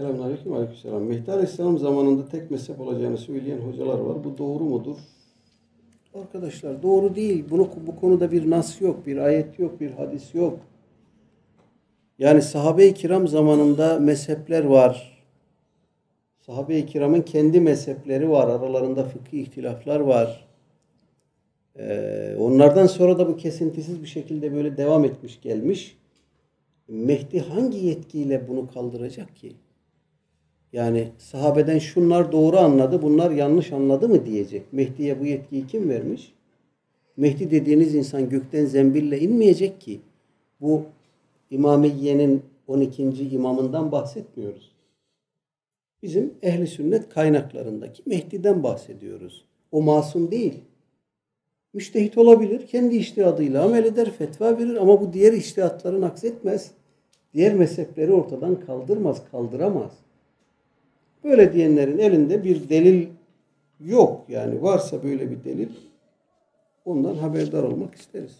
Selamünaleyküm, aleykümselam. Mehdi Aleyhisselam zamanında tek mezhep olacağını söyleyen hocalar var. Bu doğru mudur? Arkadaşlar doğru değil. Bunu, bu konuda bir nas yok, bir ayet yok, bir hadis yok. Yani sahabe-i kiram zamanında mezhepler var. Sahabe-i kiramın kendi mezhepleri var. Aralarında fıkhi ihtilaflar var. Ee, onlardan sonra da bu kesintisiz bir şekilde böyle devam etmiş gelmiş. Mehdi hangi yetkiyle bunu kaldıracak ki? Yani sahabeden şunlar doğru anladı, bunlar yanlış anladı mı diyecek. Mehdi'ye bu yetkiyi kim vermiş? Mehdi dediğiniz insan gökten zembille inmeyecek ki. Bu İmamiye'nin 12. imamından bahsetmiyoruz. Bizim ehli sünnet kaynaklarındaki Mehdi'den bahsediyoruz. O masum değil. Müştehit olabilir. Kendi iştihadıyla amel eder, fetva verir ama bu diğer iştihatların aksetmez. Diğer mezhepleri ortadan kaldırmaz, kaldıramaz. Böyle diyenlerin elinde bir delil yok. Yani varsa böyle bir delil ondan haberdar olmak isteriz.